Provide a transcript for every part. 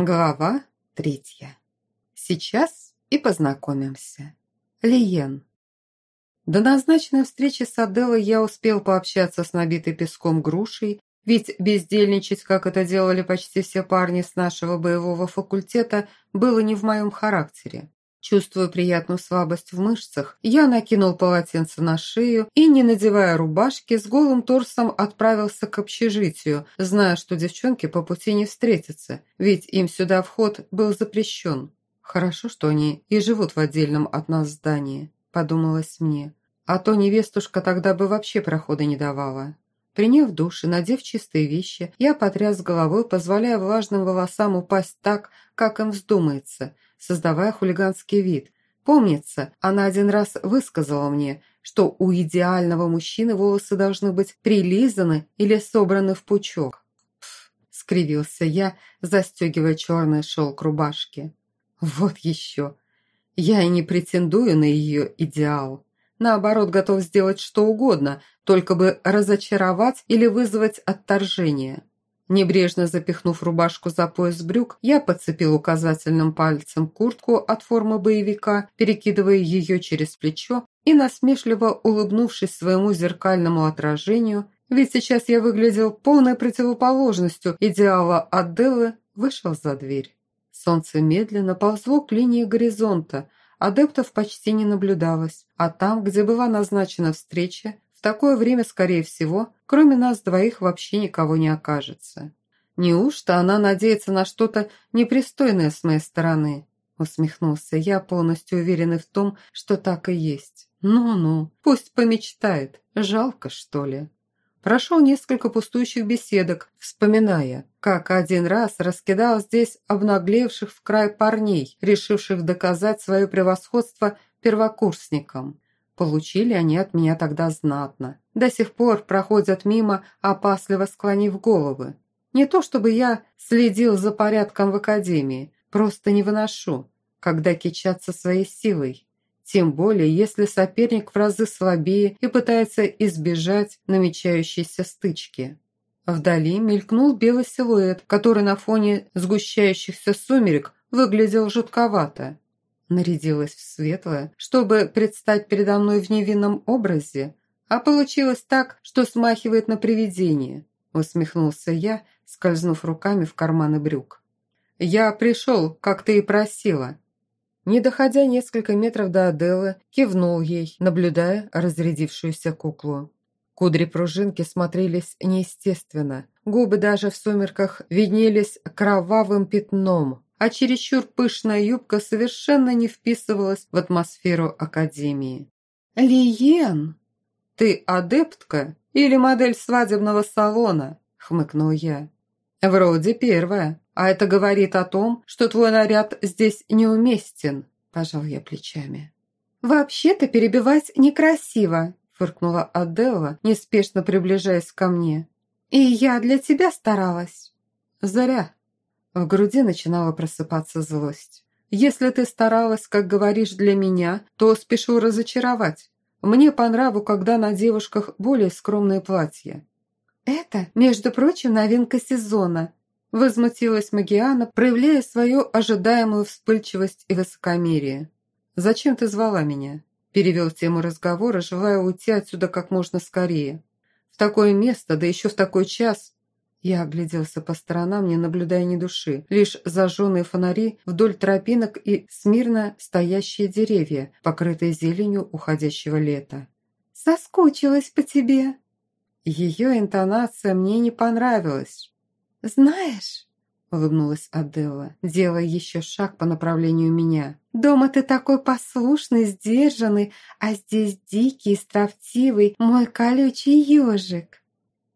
Глава третья. Сейчас и познакомимся. Лиен. До назначенной встречи с Аделой я успел пообщаться с набитой песком грушей, ведь бездельничать, как это делали почти все парни с нашего боевого факультета, было не в моем характере. Чувствуя приятную слабость в мышцах, я накинул полотенце на шею и, не надевая рубашки, с голым торсом отправился к общежитию, зная, что девчонки по пути не встретятся, ведь им сюда вход был запрещен. Хорошо, что они и живут в отдельном от нас здании, подумалось мне. А то невестушка тогда бы вообще прохода не давала. Приняв душ и надев чистые вещи, я потряс головой, позволяя влажным волосам упасть так, как им вздумается – создавая хулиганский вид. Помнится, она один раз высказала мне, что у идеального мужчины волосы должны быть прилизаны или собраны в пучок. Пф, скривился я, застегивая черный шелк рубашки. Вот еще. Я и не претендую на ее идеал. Наоборот, готов сделать что угодно, только бы разочаровать или вызвать отторжение. Небрежно запихнув рубашку за пояс брюк, я подцепил указательным пальцем куртку от формы боевика, перекидывая ее через плечо и, насмешливо улыбнувшись своему зеркальному отражению, ведь сейчас я выглядел полной противоположностью идеала Аделы, вышел за дверь. Солнце медленно ползло к линии горизонта, адептов почти не наблюдалось, а там, где была назначена встреча, в такое время, скорее всего, кроме нас двоих вообще никого не окажется. Неужто она надеется на что-то непристойное с моей стороны? Усмехнулся я, полностью уверенный в том, что так и есть. Ну-ну, пусть помечтает. Жалко, что ли? Прошел несколько пустующих беседок, вспоминая, как один раз раскидал здесь обнаглевших в край парней, решивших доказать свое превосходство первокурсникам. Получили они от меня тогда знатно. До сих пор проходят мимо, опасливо склонив головы. Не то чтобы я следил за порядком в академии, просто не выношу, когда кичатся своей силой. Тем более, если соперник в разы слабее и пытается избежать намечающейся стычки. Вдали мелькнул белый силуэт, который на фоне сгущающихся сумерек выглядел жутковато нарядилась в светлое, чтобы предстать передо мной в невинном образе, а получилось так, что смахивает на привидение», усмехнулся я, скользнув руками в карманы брюк. «Я пришел, как ты и просила». Не доходя несколько метров до Аделы, кивнул ей, наблюдая разрядившуюся куклу. Кудри пружинки смотрелись неестественно, губы даже в сумерках виднелись кровавым пятном, а чересчур пышная юбка совершенно не вписывалась в атмосферу академии. «Лиен, ты адептка или модель свадебного салона?» – хмыкнул я. «Вроде первая, а это говорит о том, что твой наряд здесь неуместен», – пожал я плечами. «Вообще-то перебивать некрасиво», – фыркнула Аделла, неспешно приближаясь ко мне. «И я для тебя старалась». «Зря», в груди начинала просыпаться злость. «Если ты старалась, как говоришь, для меня, то спешу разочаровать. Мне по нраву, когда на девушках более скромные платья». «Это, между прочим, новинка сезона», – возмутилась Магиана, проявляя свою ожидаемую вспыльчивость и высокомерие. «Зачем ты звала меня?» – перевел тему разговора, желая уйти отсюда как можно скорее. «В такое место, да еще в такой час, я огляделся по сторонам, не наблюдая ни души, лишь зажженные фонари вдоль тропинок и смирно стоящие деревья, покрытые зеленью уходящего лета. «Соскучилась по тебе!» Ее интонация мне не понравилась. «Знаешь...» — улыбнулась Аделла, делая еще шаг по направлению меня. «Дома ты такой послушный, сдержанный, а здесь дикий, строптивый, мой колючий ежик!»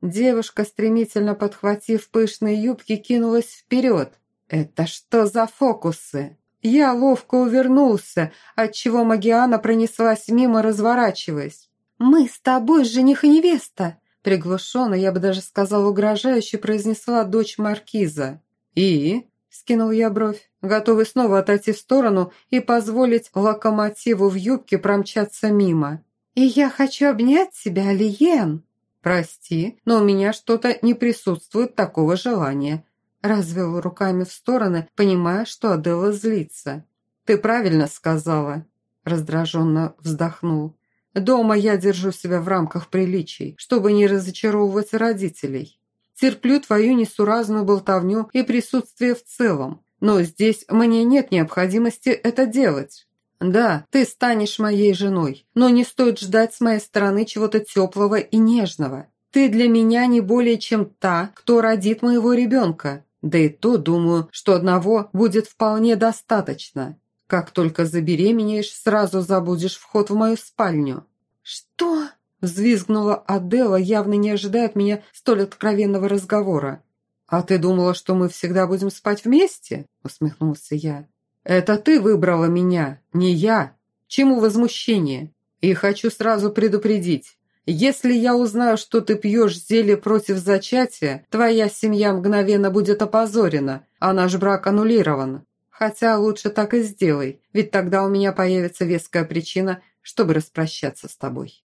Девушка, стремительно подхватив пышные юбки, кинулась вперед. «Это что за фокусы?» Я ловко увернулся, отчего Магиана пронеслась мимо, разворачиваясь. «Мы с тобой жених и невеста!» Приглушенно, я бы даже сказал угрожающе, произнесла дочь Маркиза. «И?» – скинул я бровь, готовый снова отойти в сторону и позволить локомотиву в юбке промчаться мимо. «И я хочу обнять тебя, Алиен!» «Прости, но у меня что-то не присутствует такого желания», развел руками в стороны, понимая, что Адела злится. «Ты правильно сказала», – раздраженно вздохнул. «Дома я держу себя в рамках приличий, чтобы не разочаровывать родителей. Терплю твою несуразную болтовню и присутствие в целом, но здесь мне нет необходимости это делать. Да, ты станешь моей женой, но не стоит ждать с моей стороны чего-то теплого и нежного. Ты для меня не более чем та, кто родит моего ребенка. Да и то, думаю, что одного будет вполне достаточно. Как только забеременеешь, сразу забудешь вход в мою спальню». «Что?» – взвизгнула Адела, явно не ожидая от меня столь откровенного разговора. «А ты думала, что мы всегда будем спать вместе?» – усмехнулся я. «Это ты выбрала меня, не я. Чему возмущение? И хочу сразу предупредить. Если я узнаю, что ты пьешь зелье против зачатия, твоя семья мгновенно будет опозорена, а наш брак аннулирован. Хотя лучше так и сделай, ведь тогда у меня появится веская причина, чтобы распрощаться с тобой».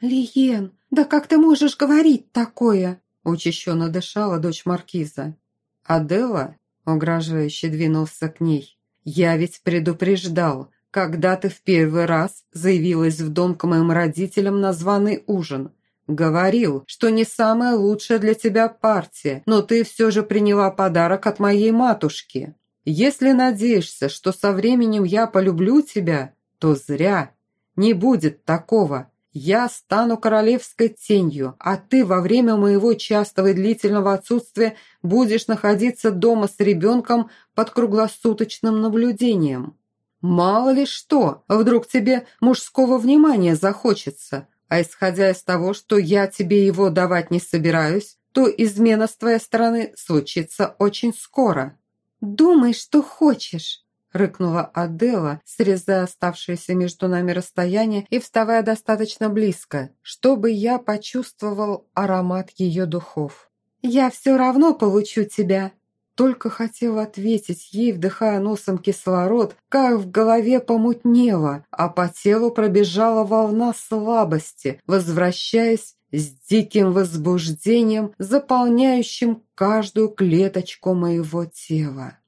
«Лиен, да как ты можешь говорить такое?» учащенно дышала дочь маркиза. Адела угрожающе двинулся к ней. «Я ведь предупреждал, когда ты в первый раз заявилась в дом к моим родителям на званый ужин. Говорил, что не самая лучшая для тебя партия, но ты все же приняла подарок от моей матушки. Если надеешься, что со временем я полюблю тебя, то зря. Не будет такого. Я стану королевской тенью, а ты во время моего частого и длительного отсутствия будешь находиться дома с ребенком под круглосуточным наблюдением. Мало ли что, вдруг тебе мужского внимания захочется, а исходя из того, что я тебе его давать не собираюсь, то измена с твоей стороны случится очень скоро. Думай, что хочешь, рыкнула Адела, срезая оставшееся между нами расстояние и вставая достаточно близко, чтобы я почувствовал аромат ее духов. «Я все равно получу тебя!» Только хотел ответить ей, вдыхая носом кислород, как в голове помутнело, а по телу пробежала волна слабости, возвращаясь с диким возбуждением, заполняющим каждую клеточку моего тела.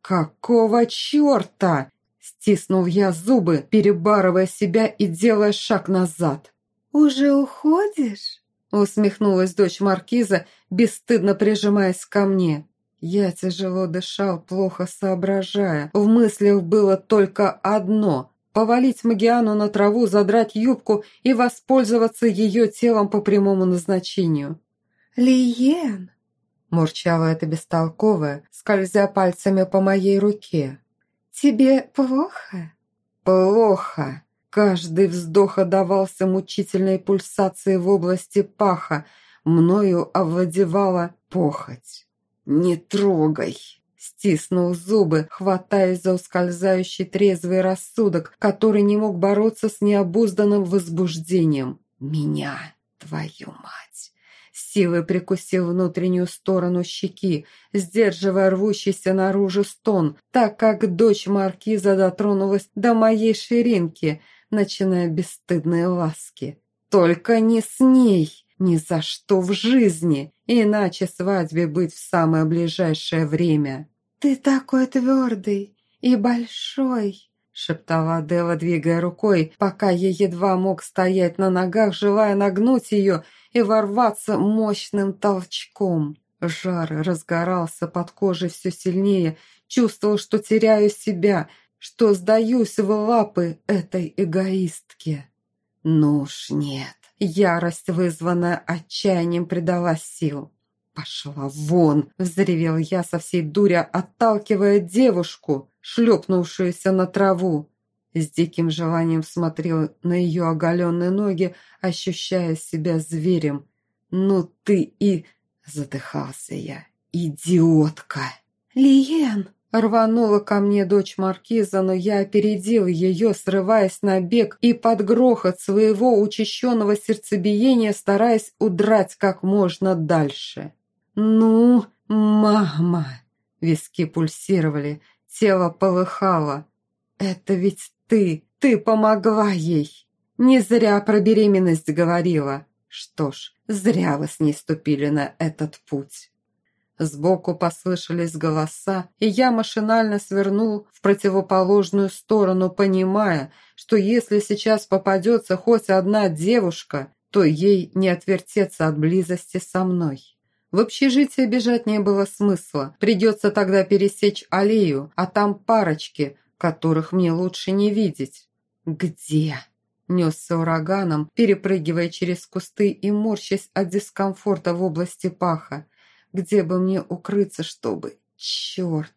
«Какого черта?» – стиснул я зубы, перебарывая себя и делая шаг назад. «Уже уходишь?» – усмехнулась дочь маркиза, бесстыдно прижимаясь ко мне. Я тяжело дышал, плохо соображая. В мыслях было только одно – повалить Магиану на траву, задрать юбку и воспользоваться ее телом по прямому назначению. «Лиен!» – мурчала эта бестолковая, скользя пальцами по моей руке. «Тебе плохо?» «Плохо!» Каждый вздох отдавался мучительной пульсации в области паха, мною овладевала похоть. «Не трогай!» Стиснул зубы, хватаясь за ускользающий трезвый рассудок, который не мог бороться с необузданным возбуждением. «Меня, твою мать!» Силой прикусил внутреннюю сторону щеки, сдерживая рвущийся наружу стон, так как дочь маркиза дотронулась до моей ширинки, начиная бесстыдные ласки. «Только не с ней!» Ни за что в жизни, иначе свадьбе быть в самое ближайшее время. «Ты такой твердый и большой», шептала Адела, двигая рукой, пока я едва мог стоять на ногах, желая нагнуть ее и ворваться мощным толчком. Жар разгорался под кожей все сильнее, чувствовал, что теряю себя, что сдаюсь в лапы этой эгоистки. Ну уж нет. Ярость, вызванная отчаянием, придала сил. «Пошла вон!» – взревел я со всей дури, отталкивая девушку, шлепнувшуюся на траву. С диким желанием смотрел на ее оголенные ноги, ощущая себя зверем. «Ну ты и...» – задыхался я. «Идиотка!» «Лиен!» Рванула ко мне дочь маркиза, но я опередил ее, срываясь на бег и под грохот своего учащенного сердцебиения, стараясь удрать как можно дальше. «Ну, мама!» Виски пульсировали, тело полыхало. «Это ведь ты, ты помогла ей!» «Не зря про беременность говорила!» «Что ж, зря вы с ней ступили на этот путь!» Сбоку послышались голоса, и я машинально свернул в противоположную сторону, понимая, что если сейчас попадется хоть одна девушка, то ей не отвертеться от близости со мной. В общежитие бежать не было смысла, придется тогда пересечь аллею, а там парочки, которых мне лучше не видеть. «Где?» Несся ураганом, перепрыгивая через кусты и морщась от дискомфорта в области паха. Где бы мне укрыться, чтобы... Черт!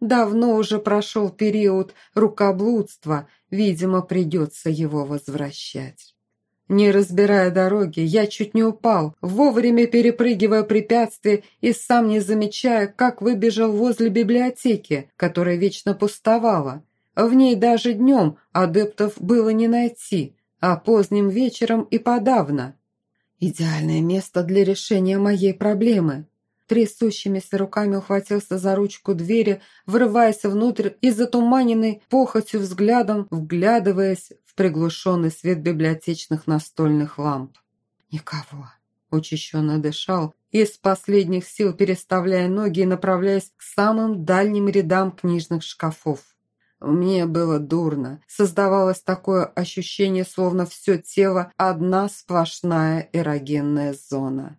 Давно уже прошел период рукоблудства, видимо, придется его возвращать. Не разбирая дороги, я чуть не упал, вовремя перепрыгивая препятствия и сам не замечая, как выбежал возле библиотеки, которая вечно пустовала. В ней даже днем адептов было не найти, а поздним вечером и подавно. Идеальное место для решения моей проблемы. Трясущимися руками ухватился за ручку двери, врываясь внутрь и затуманенный похотью взглядом, вглядываясь приглушенный свет библиотечных настольных ламп. Никого. Учащенно дышал, из последних сил переставляя ноги и направляясь к самым дальним рядам книжных шкафов. Мне было дурно. Создавалось такое ощущение, словно все тело – одна сплошная эрогенная зона.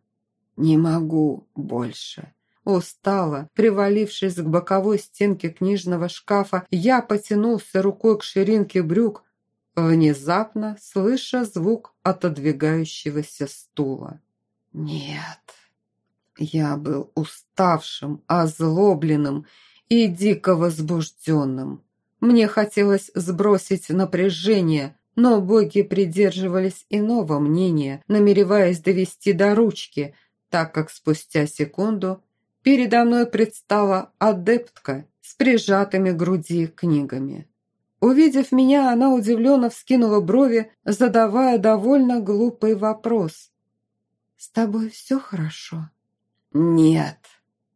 Не могу больше. Устала, привалившись к боковой стенке книжного шкафа, я потянулся рукой к ширинке брюк, внезапно слыша звук отодвигающегося стула. Нет, я был уставшим, озлобленным и дико возбужденным. Мне хотелось сбросить напряжение, но боги придерживались иного мнения, намереваясь довести до ручки, так как спустя секунду передо мной предстала адептка с прижатыми к груди книгами. Увидев меня, она удивленно вскинула брови, задавая довольно глупый вопрос. «С тобой все хорошо?» «Нет»,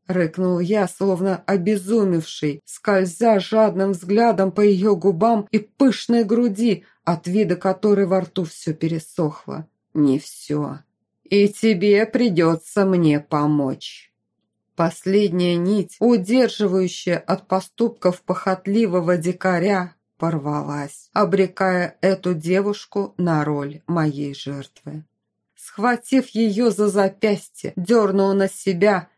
Рыкнул я, словно обезумевший, скользя жадным взглядом по ее губам и пышной груди, от вида которой во рту все пересохло. Не все. И тебе придется мне помочь. Последняя нить, удерживающая от поступков похотливого дикаря, порвалась, обрекая эту девушку на роль моей жертвы. Схватив ее за запястье, дернул на себя,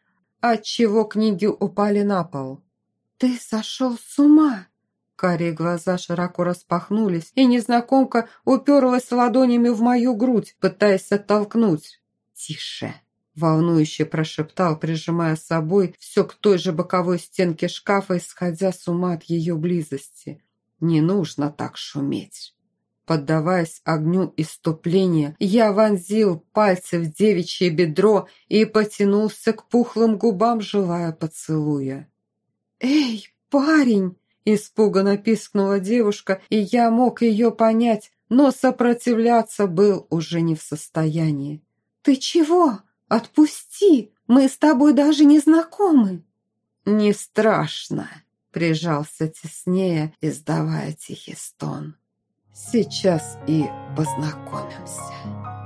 отчего книги упали на пол. «Ты сошел с ума!» Карие глаза широко распахнулись, и незнакомка уперлась ладонями в мою грудь, пытаясь оттолкнуть. «Тише!» – волнующе прошептал, прижимая собой все к той же боковой стенке шкафа, исходя с ума от ее близости. «Не нужно так шуметь!» Поддаваясь огню иступления, я вонзил пальцы в девичье бедро и потянулся к пухлым губам, желая поцелуя. «Эй, парень!» – испуганно пискнула девушка, и я мог ее понять, но сопротивляться был уже не в состоянии. «Ты чего? Отпусти! Мы с тобой даже не знакомы!» «Не страшно!» – прижался теснее, издавая тихий стон. Сейчас и познакомимся.